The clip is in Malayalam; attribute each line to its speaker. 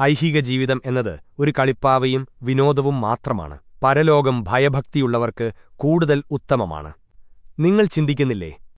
Speaker 1: ഐഹിക ജീവിതം എന്നത് ഒരു കളിപ്പാവയും വിനോദവും മാത്രമാണ്. പരലോകം ഭയഭക്തിയുള്ളവർക്ക് കൂടുതൽ ഉത്തമമാണ്. നിങ്ങൾ ചിന്തിക്കുന്നില്ലേ?